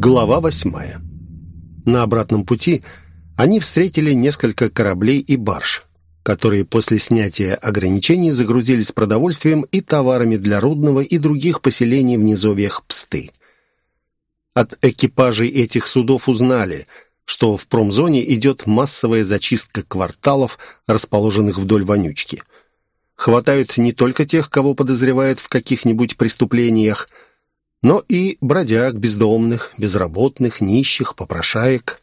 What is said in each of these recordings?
Глава восьмая. На обратном пути они встретили несколько кораблей и барж, которые после снятия ограничений загрузились продовольствием и товарами для Рудного и других поселений в низовьях Псты. От экипажей этих судов узнали, что в промзоне идет массовая зачистка кварталов, расположенных вдоль вонючки. Хватают не только тех, кого подозревают в каких-нибудь преступлениях, но и бродяг, бездомных, безработных, нищих, попрошаек.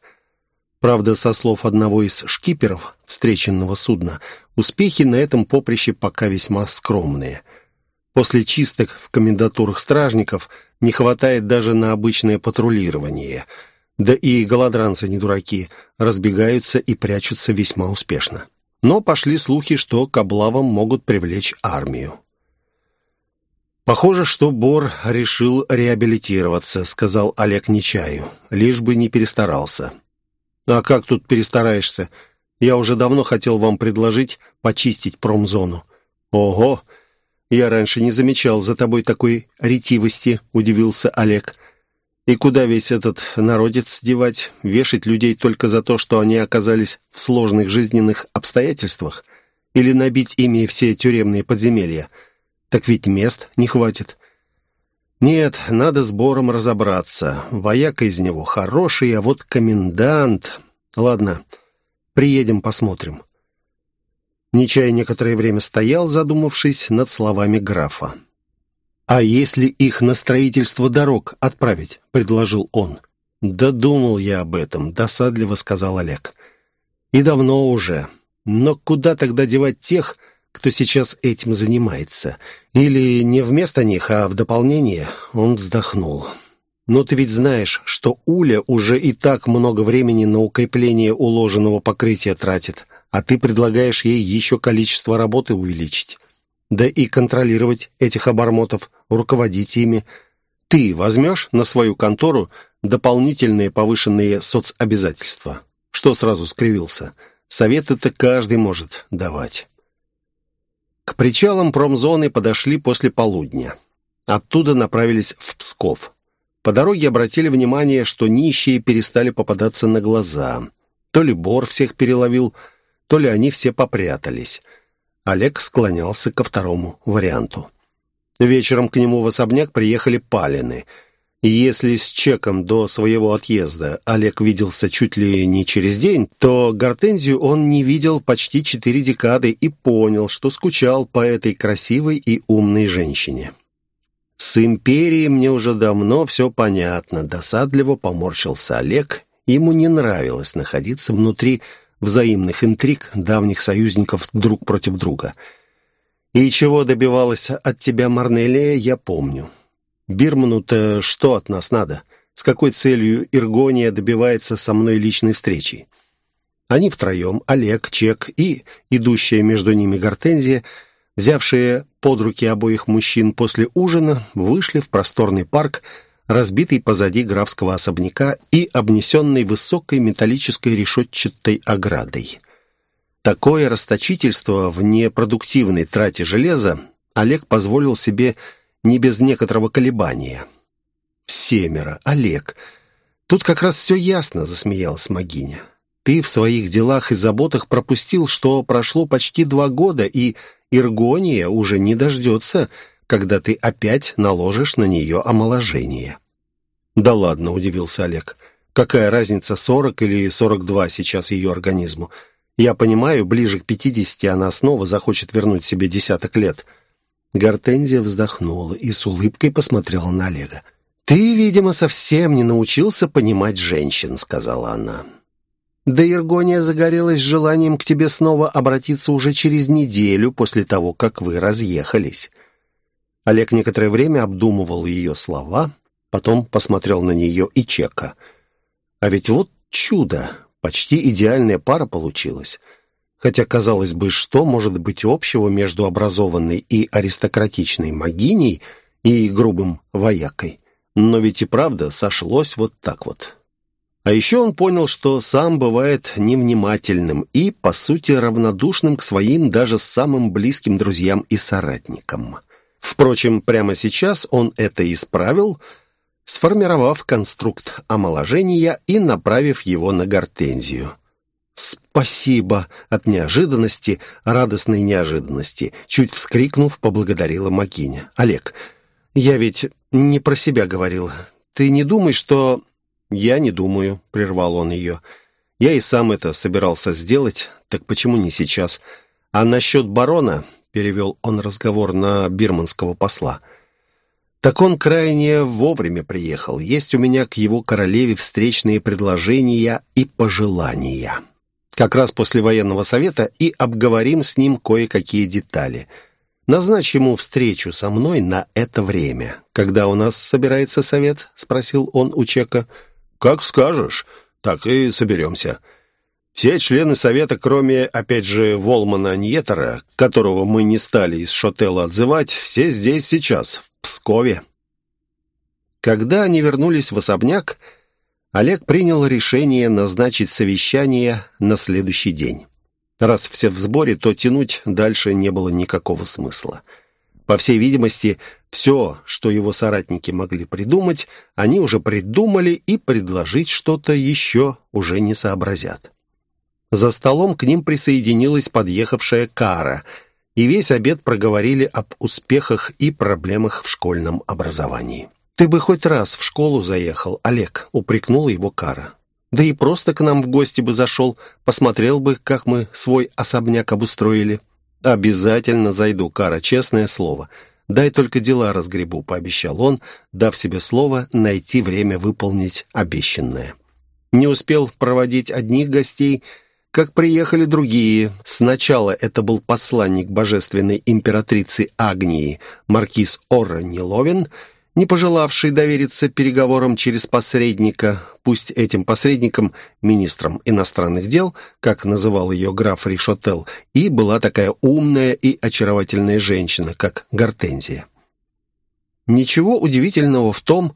Правда, со слов одного из шкиперов встреченного судна, успехи на этом поприще пока весьма скромные. После чисток в комендатурах стражников не хватает даже на обычное патрулирование. Да и голодранцы не дураки, разбегаются и прячутся весьма успешно. Но пошли слухи, что к облавам могут привлечь армию. «Похоже, что Бор решил реабилитироваться», — сказал Олег Нечаю, лишь бы не перестарался. «А как тут перестараешься? Я уже давно хотел вам предложить почистить промзону». «Ого! Я раньше не замечал за тобой такой ретивости», — удивился Олег. «И куда весь этот народец девать? Вешать людей только за то, что они оказались в сложных жизненных обстоятельствах? Или набить ими все тюремные подземелья?» Так ведь мест не хватит. Нет, надо с Бором разобраться. Вояка из него хороший, а вот комендант... Ладно, приедем, посмотрим. Нечай некоторое время стоял, задумавшись над словами графа. «А если их на строительство дорог отправить?» — предложил он. «Да думал я об этом», — досадливо сказал Олег. «И давно уже. Но куда тогда девать тех, кто сейчас этим занимается. Или не вместо них, а в дополнение, он вздохнул. «Но ты ведь знаешь, что Уля уже и так много времени на укрепление уложенного покрытия тратит, а ты предлагаешь ей еще количество работы увеличить. Да и контролировать этих обормотов, руководить ими. Ты возьмешь на свою контору дополнительные повышенные соцобязательства?» Что сразу скривился? Советы-то каждый может давать. К причалам промзоны подошли после полудня. Оттуда направились в Псков. По дороге обратили внимание, что нищие перестали попадаться на глаза. То ли Бор всех переловил, то ли они все попрятались. Олег склонялся ко второму варианту. Вечером к нему в особняк приехали Палины — если с чеком до своего отъезда Олег виделся чуть ли не через день, то Гортензию он не видел почти четыре декады и понял, что скучал по этой красивой и умной женщине. «С империей мне уже давно все понятно», — досадливо поморщился Олег. Ему не нравилось находиться внутри взаимных интриг давних союзников друг против друга. «И чего добивалась от тебя Марнелия, я помню. Бирману-то что от нас надо? С какой целью Иргония добивается со мной личной встречи? Они втроем, Олег, Чек и идущая между ними Гортензия, взявшие под руки обоих мужчин после ужина, вышли в просторный парк, разбитый позади графского особняка и обнесенный высокой металлической решетчатой оградой. Такое расточительство в непродуктивной трате железа Олег позволил себе не без некоторого колебания. «Семеро, Олег. Тут как раз все ясно», — засмеялась Магиня. «Ты в своих делах и заботах пропустил, что прошло почти два года, и Иргония уже не дождется, когда ты опять наложишь на нее омоложение». «Да ладно», — удивился Олег. «Какая разница, сорок или сорок два сейчас ее организму? Я понимаю, ближе к пятидесяти она снова захочет вернуть себе десяток лет». Гортензия вздохнула и с улыбкой посмотрела на Олега. «Ты, видимо, совсем не научился понимать женщин», — сказала она. «Да Иргония загорелась желанием к тебе снова обратиться уже через неделю после того, как вы разъехались». Олег некоторое время обдумывал ее слова, потом посмотрел на нее и Чека. «А ведь вот чудо! Почти идеальная пара получилась». Хотя, казалось бы, что может быть общего между образованной и аристократичной магиней и грубым воякой? Но ведь и правда сошлось вот так вот. А еще он понял, что сам бывает невнимательным и, по сути, равнодушным к своим даже самым близким друзьям и соратникам. Впрочем, прямо сейчас он это исправил, сформировав конструкт омоложения и направив его на гортензию. «Спасибо!» От неожиданности, радостной неожиданности, чуть вскрикнув, поблагодарила Макиня. «Олег, я ведь не про себя говорил. Ты не думай, что...» «Я не думаю», — прервал он ее. «Я и сам это собирался сделать, так почему не сейчас? А насчет барона...» — перевел он разговор на бирманского посла — так он крайне вовремя приехал. Есть у меня к его королеве встречные предложения и пожелания. Как раз после военного совета и обговорим с ним кое-какие детали. Назначь ему встречу со мной на это время. Когда у нас собирается совет?» — спросил он у Чека. «Как скажешь, так и соберемся». Все члены совета, кроме, опять же, Волмана Ньетера, которого мы не стали из шотела отзывать, все здесь сейчас, Пскове. Когда они вернулись в особняк, Олег принял решение назначить совещание на следующий день. Раз все в сборе, то тянуть дальше не было никакого смысла. По всей видимости, все, что его соратники могли придумать, они уже придумали и предложить что-то еще уже не сообразят. За столом к ним присоединилась подъехавшая Кара — и весь обед проговорили об успехах и проблемах в школьном образовании. «Ты бы хоть раз в школу заехал, Олег», — упрекнул его Кара. «Да и просто к нам в гости бы зашел, посмотрел бы, как мы свой особняк обустроили». «Обязательно зайду, Кара, честное слово. Дай только дела разгребу», — пообещал он, дав себе слово найти время выполнить обещанное. Не успел проводить одних гостей — как приехали другие. Сначала это был посланник божественной императрицы Агнии, маркиз Орра Неловин, не пожелавший довериться переговорам через посредника, пусть этим посредником, министром иностранных дел, как называл ее граф Ришотел, и была такая умная и очаровательная женщина, как Гортензия. Ничего удивительного в том,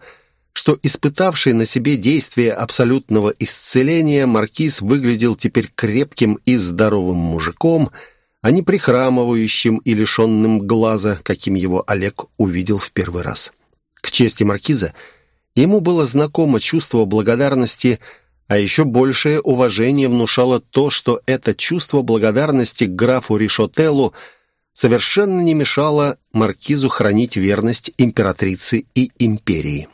что испытавший на себе действие абсолютного исцеления маркиз выглядел теперь крепким и здоровым мужиком, а не прихрамывающим и лишенным глаза, каким его Олег увидел в первый раз. К чести маркиза, ему было знакомо чувство благодарности, а еще большее уважение внушало то, что это чувство благодарности к графу Ришотеллу совершенно не мешало маркизу хранить верность императрице и империи.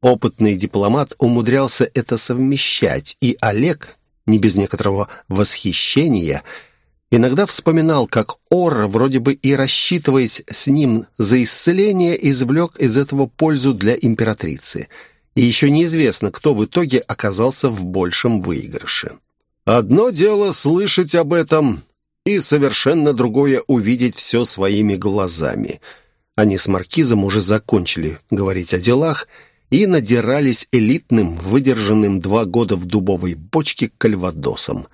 Опытный дипломат умудрялся это совмещать, и Олег, не без некоторого восхищения, иногда вспоминал, как Ора, вроде бы и рассчитываясь с ним за исцеление, извлек из этого пользу для императрицы. И еще неизвестно, кто в итоге оказался в большем выигрыше. Одно дело слышать об этом, и совершенно другое увидеть все своими глазами. Они с Маркизом уже закончили говорить о делах, и надирались элитным, выдержанным два года в дубовой бочке кальвадосом.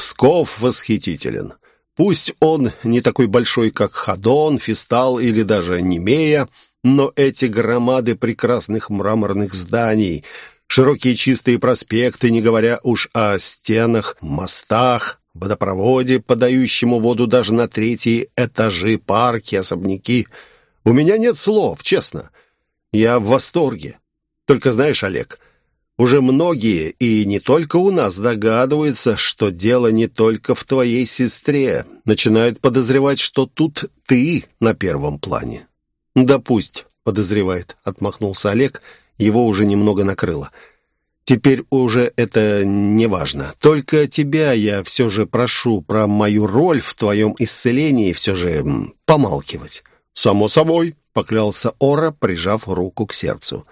Псков восхитителен. Пусть он не такой большой, как Хадон, Фистал или даже Немея, но эти громады прекрасных мраморных зданий, широкие чистые проспекты, не говоря уж о стенах, мостах, водопроводе, подающему воду даже на третьи этажи, парки, особняки. У меня нет слов, честно. Я в восторге. Только знаешь, Олег, уже многие, и не только у нас, догадываются, что дело не только в твоей сестре. Начинают подозревать, что тут ты на первом плане. «Да пусть», — подозревает, — отмахнулся Олег, его уже немного накрыло. «Теперь уже это не важно. Только тебя я все же прошу про мою роль в твоем исцелении все же помалкивать». «Само собой», — поклялся Ора, прижав руку к сердцу.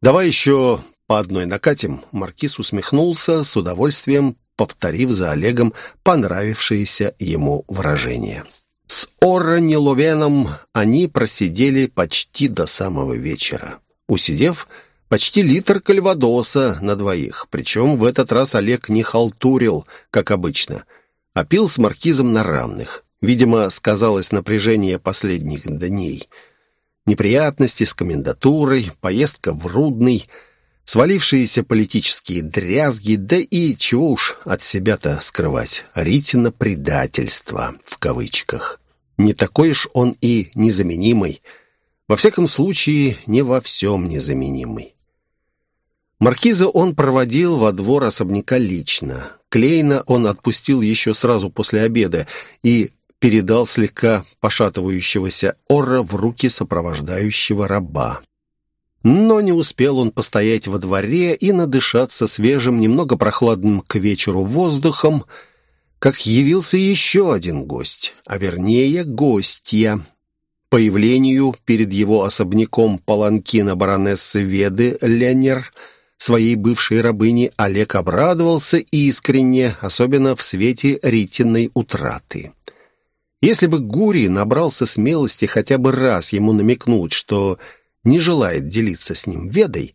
«Давай еще по одной накатим». Маркиз усмехнулся, с удовольствием повторив за Олегом понравившееся ему выражение. С Орро Неловеном они просидели почти до самого вечера, усидев почти литр кальвадоса на двоих. Причем в этот раз Олег не халтурил, как обычно, а пил с маркизом на равных. Видимо, сказалось напряжение последних дней — неприятности с комендатурой, поездка в Рудный, свалившиеся политические дрязги, да и чего уж от себя-то скрывать, Ритина предательство в кавычках. Не такой уж он и незаменимый. Во всяком случае, не во всем незаменимый. Маркиза он проводил во двор особняка лично. Клейна он отпустил еще сразу после обеда и передал слегка пошатывающегося Орра в руки сопровождающего раба. Но не успел он постоять во дворе и надышаться свежим, немного прохладным к вечеру воздухом, как явился еще один гость, а вернее гостья. Появлению перед его особняком паланкина баронессы Веды Ленер своей бывшей рабыни Олег обрадовался искренне, особенно в свете Ритиной утраты. Если бы Гури набрался смелости хотя бы раз ему намекнуть, что не желает делиться с ним ведой,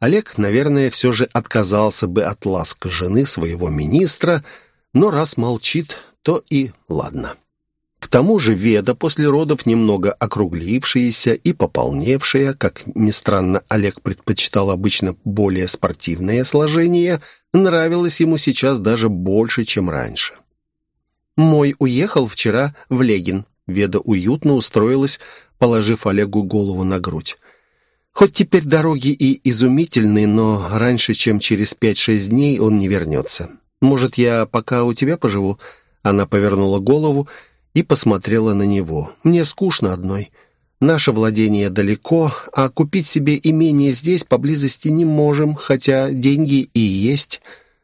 Олег, наверное, все же отказался бы от ласк жены своего министра, но раз молчит, то и ладно. К тому же Веда после родов немного округлившаяся и пополневшая, как ни странно, Олег предпочитал обычно более спортивное сложение, нравилось ему сейчас даже больше, чем раньше. «Мой уехал вчера в Легин», — Веда уютно устроилась, положив Олегу голову на грудь. «Хоть теперь дороги и изумительные, но раньше, чем через пять-шесть дней, он не вернется. Может, я пока у тебя поживу?» Она повернула голову и посмотрела на него. «Мне скучно одной. Наше владение далеко, а купить себе имение здесь поблизости не можем, хотя деньги и есть.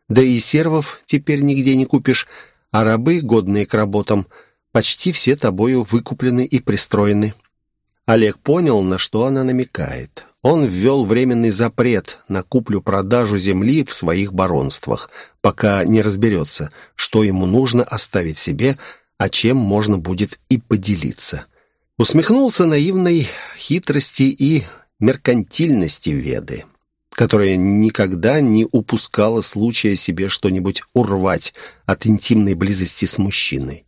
Да и сервов теперь нигде не купишь, а рабы, годные к работам, почти все тобою выкуплены и пристроены». Олег понял, на что она намекает. Он ввел временный запрет на куплю-продажу земли в своих баронствах, пока не разберется, что ему нужно оставить себе, а чем можно будет и поделиться. Усмехнулся наивной хитрости и меркантильности Веды, которая никогда не упускала случая себе что-нибудь урвать от интимной близости с мужчиной.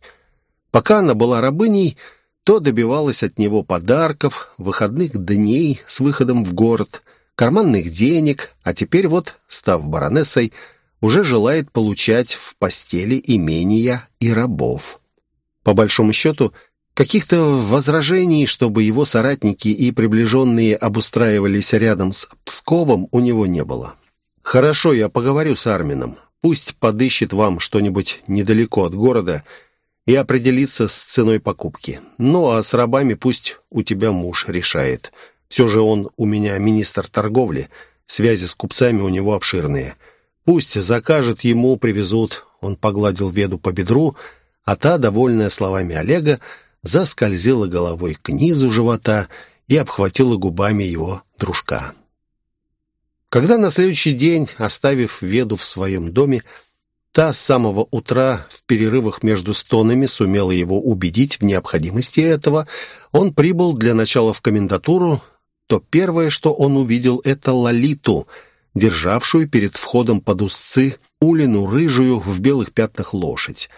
Пока она была рабыней, то добивалась от него подарков, выходных дней с выходом в город, карманных денег, а теперь вот, став баронессой, уже желает получать в постели имения и рабов. По большому счету, каких-то возражений, чтобы его соратники и приближенные обустраивались рядом с Псковом, у него не было. «Хорошо, я поговорю с Армином. Пусть подыщет вам что-нибудь недалеко от города и определится с ценой покупки. Ну, а с рабами пусть у тебя муж решает. Все же он у меня министр торговли, связи с купцами у него обширные. Пусть закажет ему, привезут». Он погладил Веду по бедру, — а та, довольная словами Олега, заскользила головой к низу живота и обхватила губами его дружка. Когда на следующий день, оставив Веду в своем доме, та с самого утра в перерывах между стонами сумела его убедить в необходимости этого, он прибыл для начала в комендатуру, то первое, что он увидел, это Лолиту, державшую перед входом под узцы Улину рыжую в белых пятнах лошадь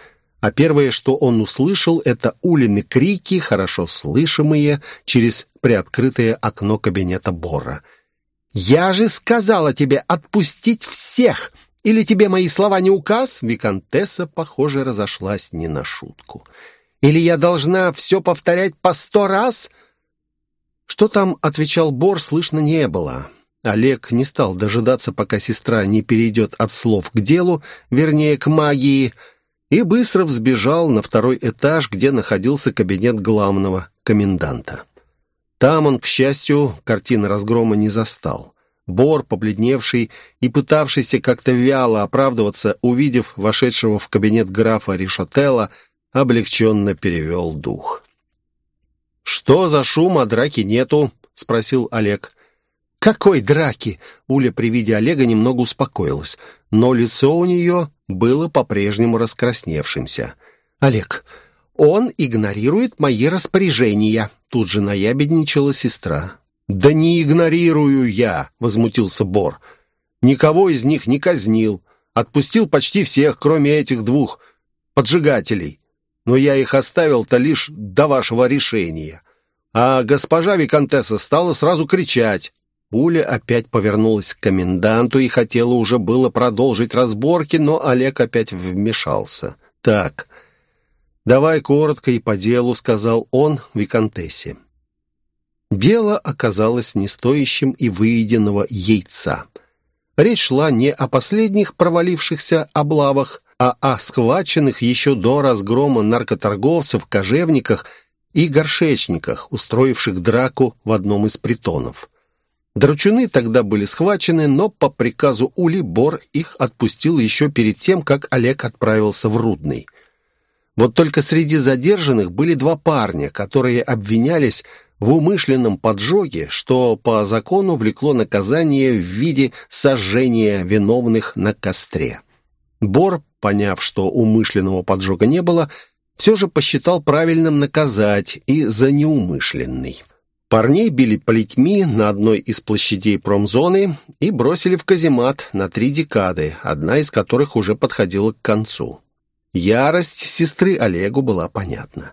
а первое, что он услышал, это Улины крики, хорошо слышимые через приоткрытое окно кабинета Бора. «Я же сказала тебе отпустить всех! Или тебе мои слова не указ?» Викантесса, похоже, разошлась не на шутку. «Или я должна все повторять по сто раз?» Что там отвечал Бор, слышно не было. Олег не стал дожидаться, пока сестра не перейдет от слов к делу, вернее, к магии, и быстро взбежал на второй этаж, где находился кабинет главного коменданта. Там он, к счастью, картины разгрома не застал. Бор, побледневший и пытавшийся как-то вяло оправдываться, увидев вошедшего в кабинет графа Ришотелла, облегченно перевел дух. «Что за шум, а драки нету?» — спросил Олег. «Какой драки?» Уля при виде Олега немного успокоилась, но лицо у нее было по-прежнему раскрасневшимся. «Олег, он игнорирует мои распоряжения», тут же наябедничала сестра. «Да не игнорирую я», — возмутился Бор. «Никого из них не казнил. Отпустил почти всех, кроме этих двух поджигателей. Но я их оставил-то лишь до вашего решения». А госпожа Викантесса стала сразу кричать. Пуля опять повернулась к коменданту и хотела уже было продолжить разборки, но Олег опять вмешался. «Так, давай коротко и по делу», — сказал он Викантессе. Дело оказалось не стоящим и выеденного яйца. Речь шла не о последних провалившихся облавах, а о схваченных еще до разгрома наркоторговцев, кожевниках и горшечниках, устроивших драку в одном из притонов. Дручуны тогда были схвачены, но по приказу Ули Бор их отпустил еще перед тем, как Олег отправился в Рудный. Вот только среди задержанных были два парня, которые обвинялись в умышленном поджоге, что по закону влекло наказание в виде сожжения виновных на костре. Бор, поняв, что умышленного поджога не было, все же посчитал правильным наказать и за неумышленный. Парней били плетьми на одной из площадей промзоны и бросили в каземат на три декады, одна из которых уже подходила к концу. Ярость сестры Олегу была понятна.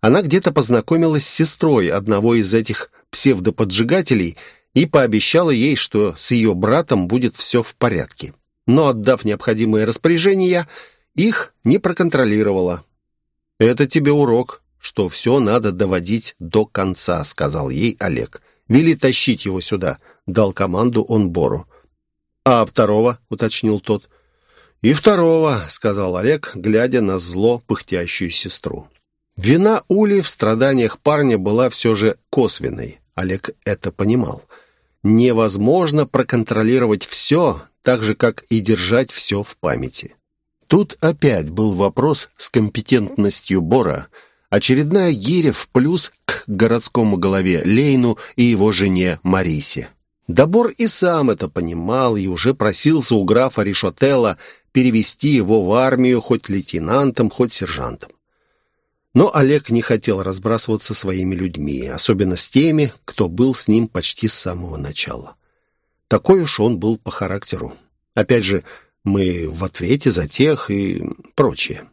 Она где-то познакомилась с сестрой одного из этих псевдоподжигателей и пообещала ей, что с ее братом будет все в порядке. Но, отдав необходимые распоряжения, их не проконтролировала. «Это тебе урок, что все надо доводить до конца», — сказал ей Олег. «Вели тащить его сюда», — дал команду он Бору. «А второго?» — уточнил тот. «И второго», — сказал Олег, глядя на зло пыхтящую сестру. Вина Ули в страданиях парня была все же косвенной. Олег это понимал. Невозможно проконтролировать все, так же, как и держать все в памяти. Тут опять был вопрос с компетентностью Бора. Очередная гиря в плюс к городскому голове Лейну и его жене Марисе. Добор и сам это понимал и уже просился у графа Ришотелла перевести его в армию хоть лейтенантом, хоть сержантом. Но Олег не хотел разбрасываться своими людьми, особенно с теми, кто был с ним почти с самого начала. Такой уж он был по характеру. Опять же, мы в ответе за тех и прочее.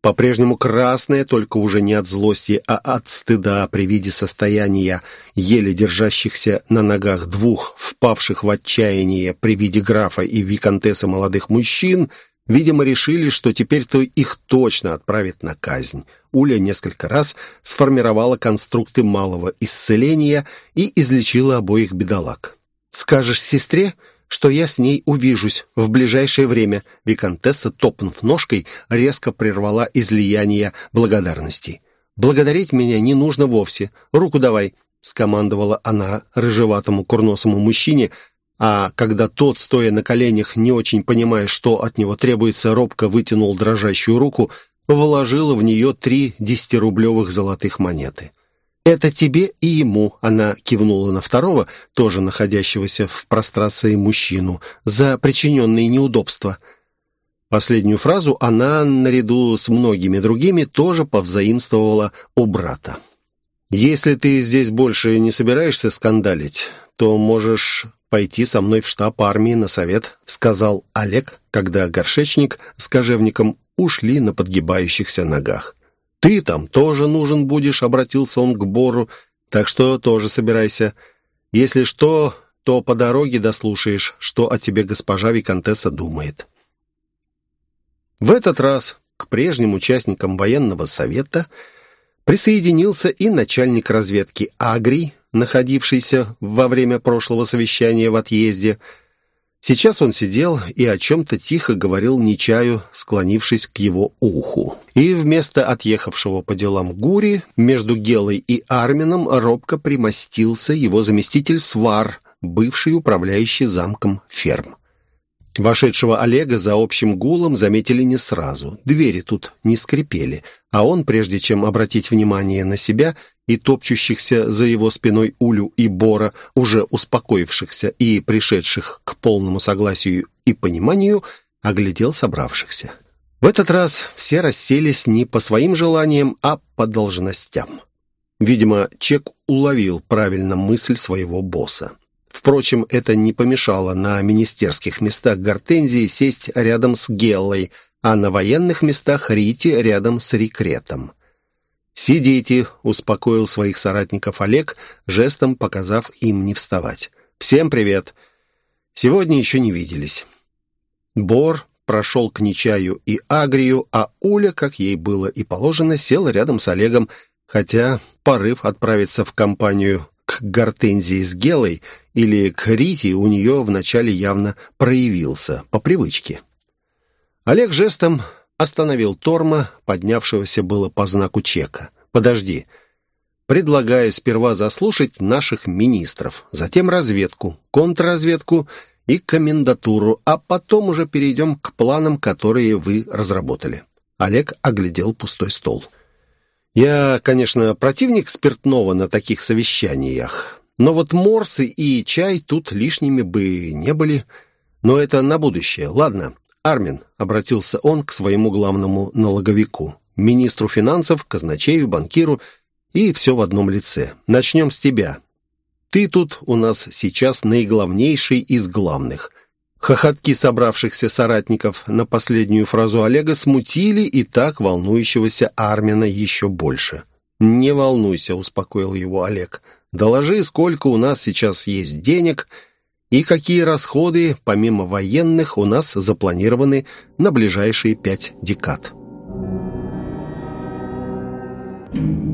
По-прежнему красная, только уже не от злости, а от стыда при виде состояния еле держащихся на ногах двух, впавших в отчаяние при виде графа и виконтессы молодых мужчин — Видимо, решили, что теперь-то их точно отправят на казнь. Уля несколько раз сформировала конструкты малого исцеления и излечила обоих бедолаг. «Скажешь сестре, что я с ней увижусь в ближайшее время», Викантесса, топнув ножкой, резко прервала излияние благодарности. «Благодарить меня не нужно вовсе. Руку давай», — скомандовала она рыжеватому курносому мужчине, а когда тот, стоя на коленях, не очень понимая, что от него требуется, робко вытянул дрожащую руку, вложила в нее три десятирублевых золотых монеты. «Это тебе и ему», — она кивнула на второго, тоже находящегося в прострации мужчину, «за причиненные неудобства». Последнюю фразу она, наряду с многими другими, тоже повзаимствовала у брата. «Если ты здесь больше не собираешься скандалить, то можешь пойти со мной в штаб армии на совет», сказал Олег, когда горшечник с кожевником ушли на подгибающихся ногах. «Ты там тоже нужен будешь», — обратился он к Бору, «так что тоже собирайся. Если что, то по дороге дослушаешь, что о тебе госпожа Викантесса думает». В этот раз к прежним участникам военного совета присоединился и начальник разведки Агрий, находившийся во время прошлого совещания в отъезде. Сейчас он сидел и о чем-то тихо говорил Нечаю, склонившись к его уху. И вместо отъехавшего по делам Гури, между Гелой и Армином робко примостился его заместитель Свар, бывший управляющий замком ферм. Вошедшего Олега за общим гулом заметили не сразу. Двери тут не скрипели, а он, прежде чем обратить внимание на себя, и топчущихся за его спиной Улю и Бора, уже успокоившихся и пришедших к полному согласию и пониманию, оглядел собравшихся. В этот раз все расселись не по своим желаниям, а по должностям. Видимо, Чек уловил правильно мысль своего босса. Впрочем, это не помешало на министерских местах Гортензии сесть рядом с Геллой, а на военных местах Рити рядом с Рекретом. «Сидите», — успокоил своих соратников Олег, жестом показав им не вставать. «Всем привет. Сегодня еще не виделись». Бор прошел к Нечаю и Агрию, а Уля, как ей было и положено, села рядом с Олегом, хотя порыв отправиться в компанию к Гортензии с Гелой или к Рите у нее вначале явно проявился, по привычке. Олег жестом остановил Торма, поднявшегося было по знаку чека. «Подожди». Предлагаю сперва заслушать наших министров, затем разведку, контрразведку и комендатуру, а потом уже перейдем к планам, которые вы разработали. Олег оглядел пустой стол. Я, конечно, противник спиртного на таких совещаниях, но вот морсы и чай тут лишними бы не были. Но это на будущее. Ладно, Армин, обратился он к своему главному налоговику, министру финансов, казначею, банкиру и все в одном лице. Начнем с тебя. Ты тут у нас сейчас наиглавнейший из главных. Хохотки собравшихся соратников на последнюю фразу Олега смутили и так волнующегося Армина еще больше. «Не волнуйся», — успокоил его Олег. «Доложи, сколько у нас сейчас есть денег и какие расходы, помимо военных, у нас запланированы на ближайшие пять декад». Thank you.